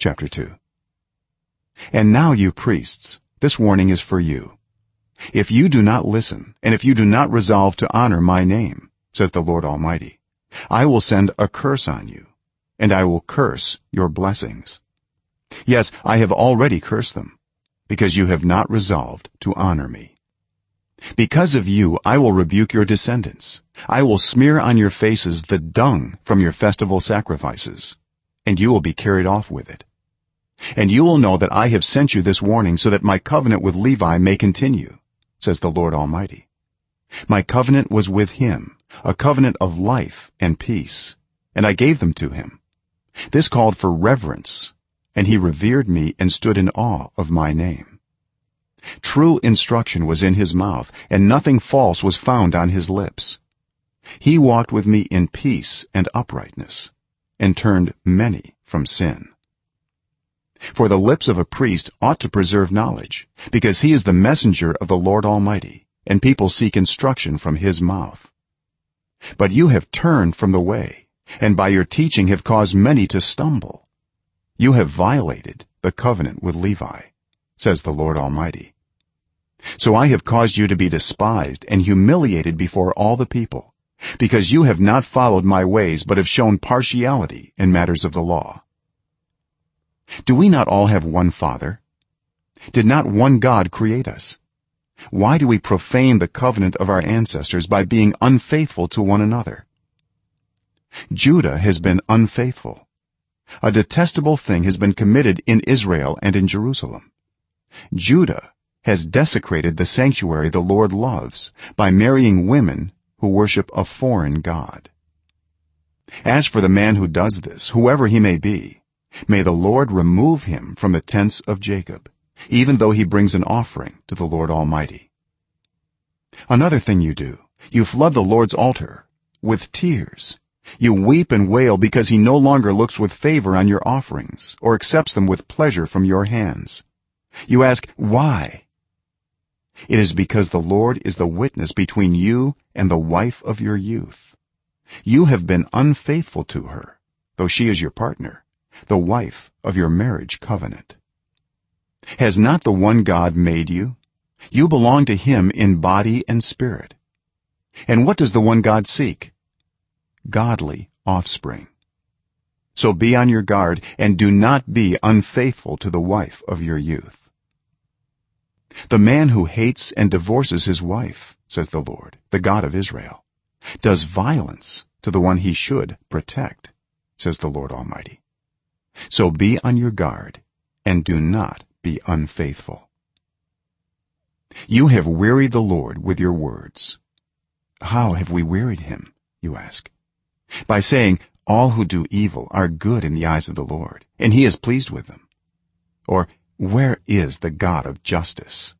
chapter 2 and now you priests this warning is for you. If you do not listen and if you do not resolve to honor my name says the lord almighty i will send a curse on you and i will curse your blessings. Yes i have already cursed them because you have not resolved to honor me. Because of you i will rebuke your descendants. I will smear on your faces the dung from your festival sacrifices and you will be carried off with it and you will know that i have sent you this warning so that my covenant with levi may continue says the lord almighty. My covenant was with him a covenant of life and peace and i gave them to him. This called for reverence and he revered me and stood in awe of my name. True instruction was in his mouth and nothing false was found on his lips. He walked with me in peace and uprightness and turned many from sin for the lips of a priest ought to preserve knowledge because he is the messenger of the lord almighty and people seek instruction from his mouth. But you have turned from the way and by your teaching have caused many to stumble. You have violated the covenant with levi says the lord almighty. So i have caused you to be despised and humiliated before all the people because you have not followed my ways but have shown partiality in matters of the law do we not all have one father? Did not one god create us? Why do we profane the covenant of our ancestors by being unfaithful to one another? Judah has been unfaithful. A detestable thing has been committed in israel and in jerusalem. Judah has desecrated the sanctuary the lord loves by marrying women who worship a foreign god. As for the man who does this whoever he may be may the lord remove him from the tents of jacob even though he brings an offering to the lord almighty. Another thing you do you flood the lord's altar with tears. You weep and wail because he no longer looks with favor on your offerings or accepts them with pleasure from your hands. You ask why? It is because the lord is the witness between you and the wife of your youth. You have been unfaithful to her though she is your partner the wife of your marriage covenant. Has not the one god made you? You belong to him in body and spirit. And what does the one god seek? Godly offspring. So be on your guard and do not be unfaithful to the wife of your youth. The man who hates and divorces his wife says the lord the god of israel does violence to the one he should protect says the lord almighty so be on your guard and do not be unfaithful. You have wearied the lord with your words. How have we wearied him you ask? By saying all who do evil are good in the eyes of the lord and he is pleased with them. Or where is the god of justice